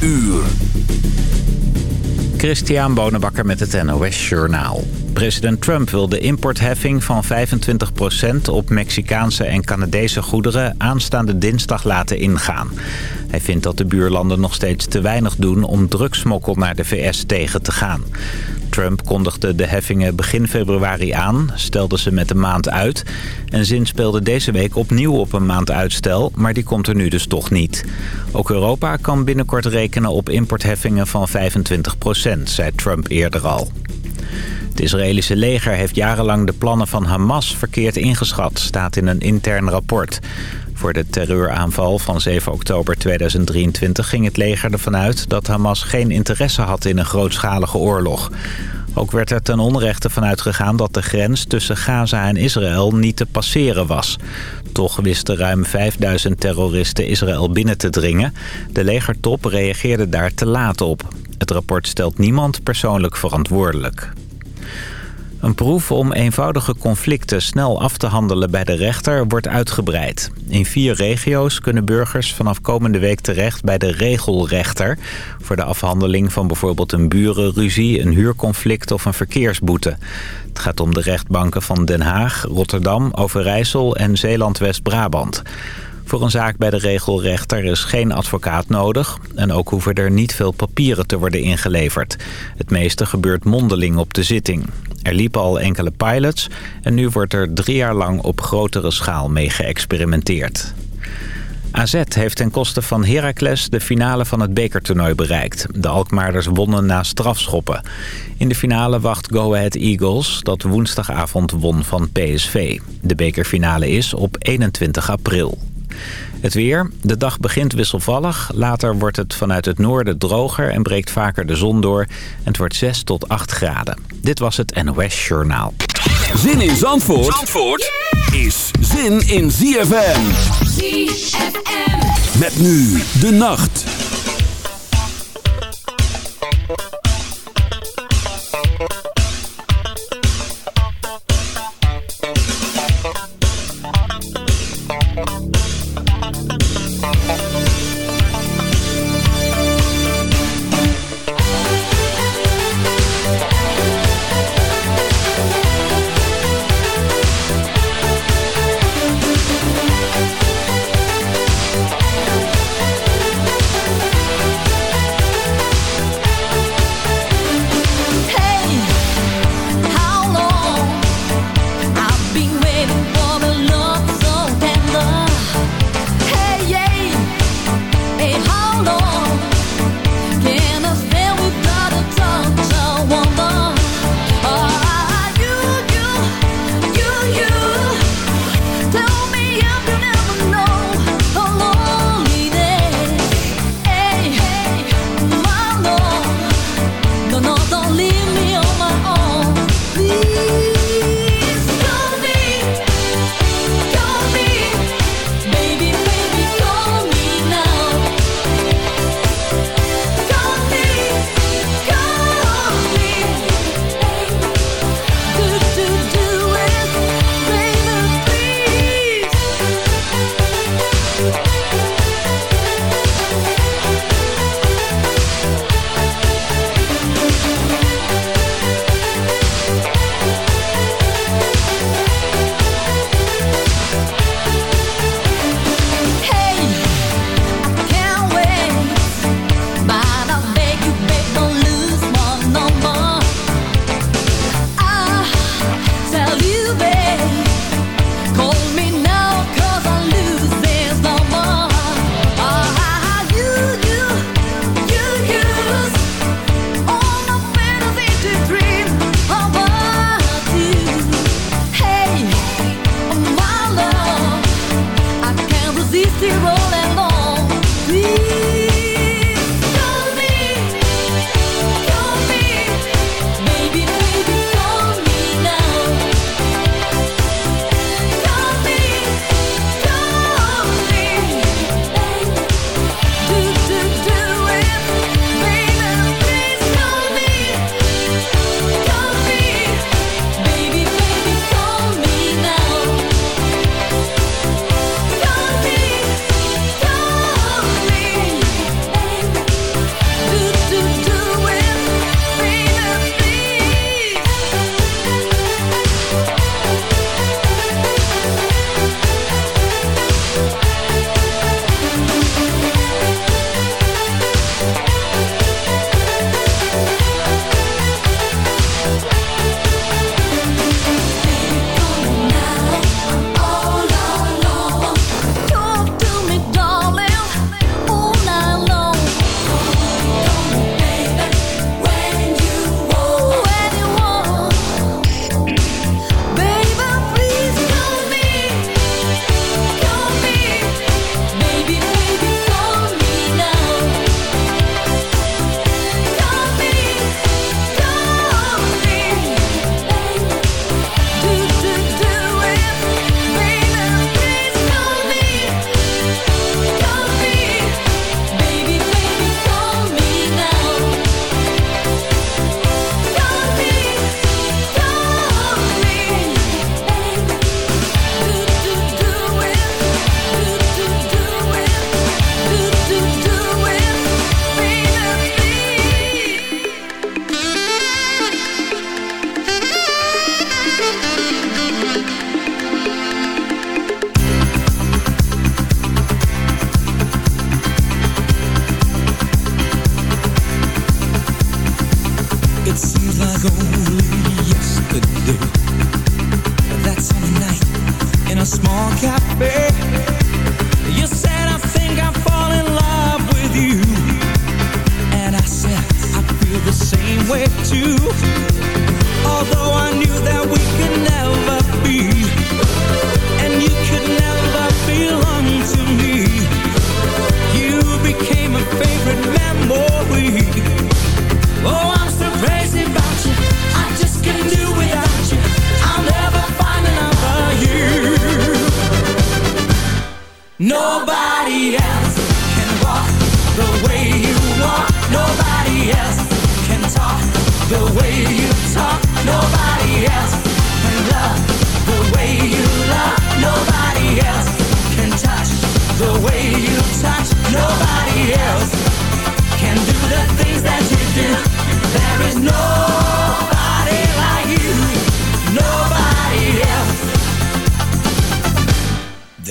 uur. Christian Bonenbakker met het NOS Journaal. President Trump wil de importheffing van 25% op Mexicaanse en Canadese goederen aanstaande dinsdag laten ingaan. Hij vindt dat de buurlanden nog steeds te weinig doen om drugsmokkel naar de VS tegen te gaan. Trump kondigde de heffingen begin februari aan, stelde ze met een maand uit... en zin speelde deze week opnieuw op een maand uitstel, maar die komt er nu dus toch niet. Ook Europa kan binnenkort rekenen op importheffingen van 25% zei Trump eerder al. Het Israëlische leger heeft jarenlang de plannen van Hamas verkeerd ingeschat, staat in een intern rapport. Voor de terreuraanval van 7 oktober 2023 ging het leger ervan uit dat Hamas geen interesse had in een grootschalige oorlog. Ook werd er ten onrechte vanuit gegaan dat de grens tussen Gaza en Israël niet te passeren was. Toch wisten ruim 5000 terroristen Israël binnen te dringen. De legertop reageerde daar te laat op. Het rapport stelt niemand persoonlijk verantwoordelijk. Een proef om eenvoudige conflicten snel af te handelen bij de rechter wordt uitgebreid. In vier regio's kunnen burgers vanaf komende week terecht bij de regelrechter... voor de afhandeling van bijvoorbeeld een burenruzie, een huurconflict of een verkeersboete. Het gaat om de rechtbanken van Den Haag, Rotterdam, Overijssel en Zeeland-West-Brabant. Voor een zaak bij de regelrechter is geen advocaat nodig... en ook hoeven er niet veel papieren te worden ingeleverd. Het meeste gebeurt mondeling op de zitting. Er liepen al enkele pilots en nu wordt er drie jaar lang op grotere schaal mee geëxperimenteerd. AZ heeft ten koste van Heracles de finale van het bekertoernooi bereikt. De Alkmaarders wonnen na strafschoppen. In de finale wacht Go Ahead Eagles, dat woensdagavond won van PSV. De bekerfinale is op 21 april. Het weer. De dag begint wisselvallig. Later wordt het vanuit het noorden droger en breekt vaker de zon door. En het wordt 6 tot 8 graden. Dit was het NOS Journaal. Zin in Zandvoort, Zandvoort is zin in ZFM. ZFM. Met nu de nacht.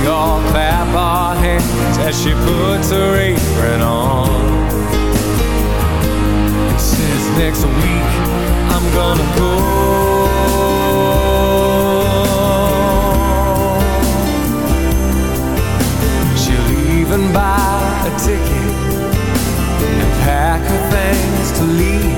We all clap our hands as she puts her apron on. Says next week I'm gonna go. She'll even buy a ticket and pack her things to leave.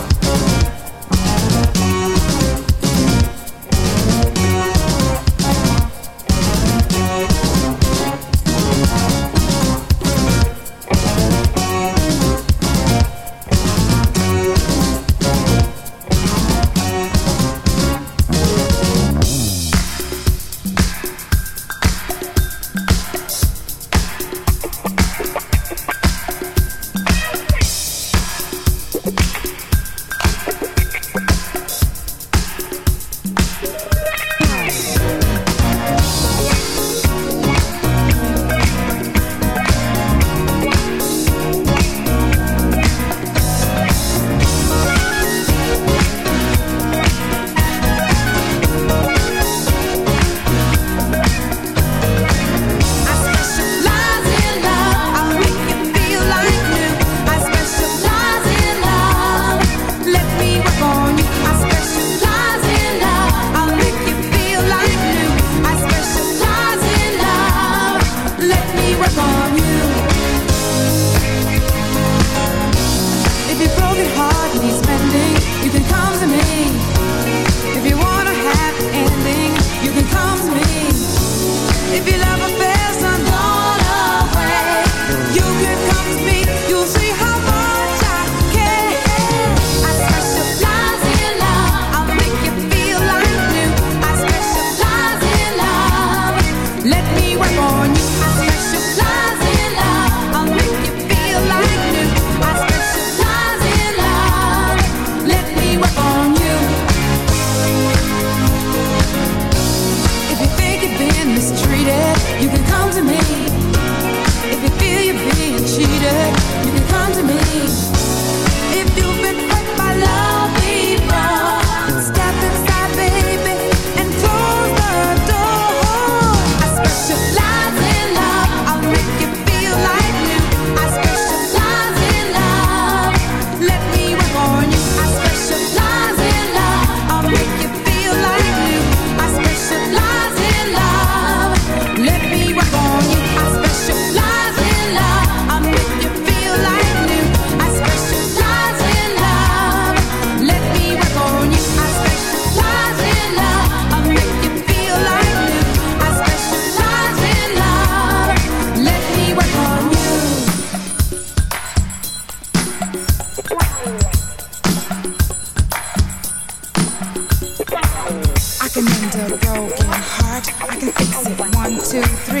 I can fix it. One, two, three.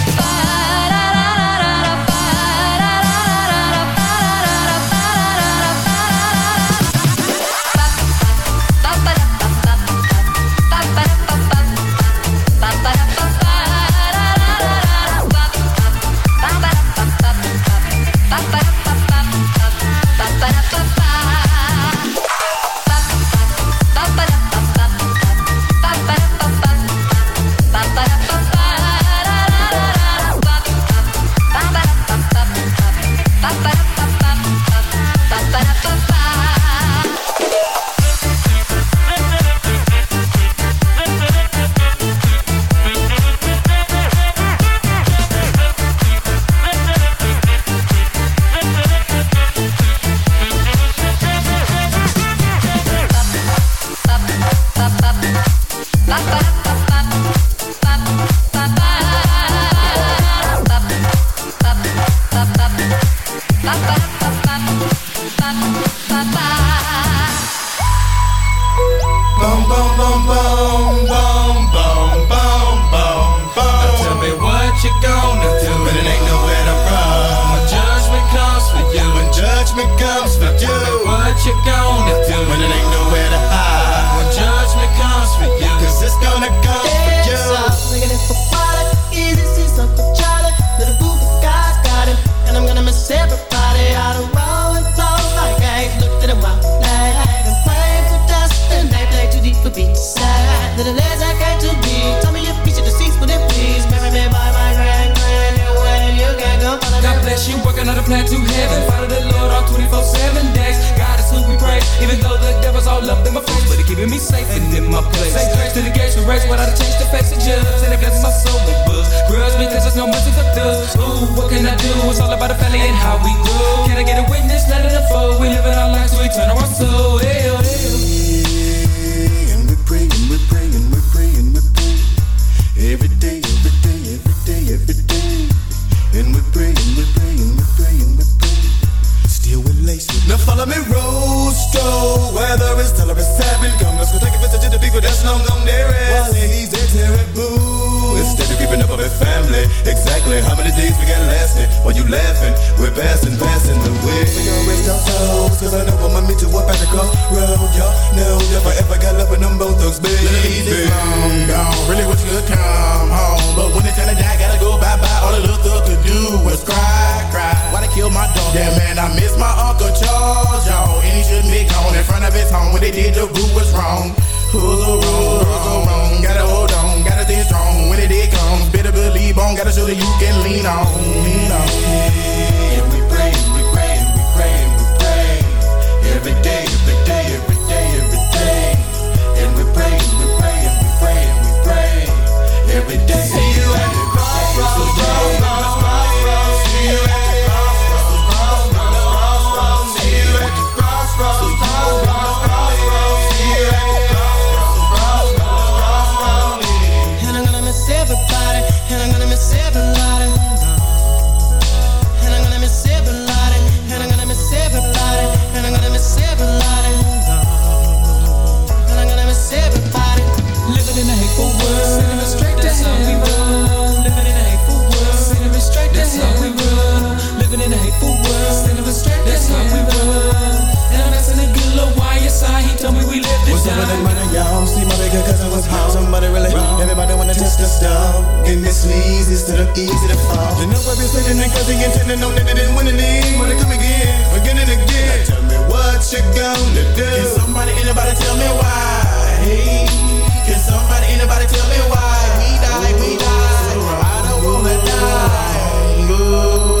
to stall. And this leads instead of easy to fall. You know I've been sitting in cause he intended on that it didn't win any. Wanna come again, again and again. Now tell me what you gonna do. Can somebody, anybody tell me why? Hey, can somebody, anybody tell me why? We die, we die. So I don't wanna die. Ooh.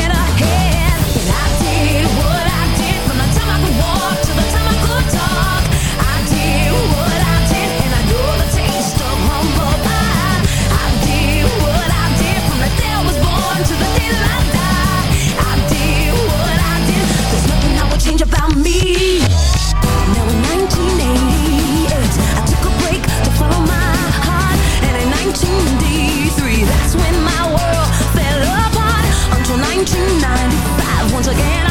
again.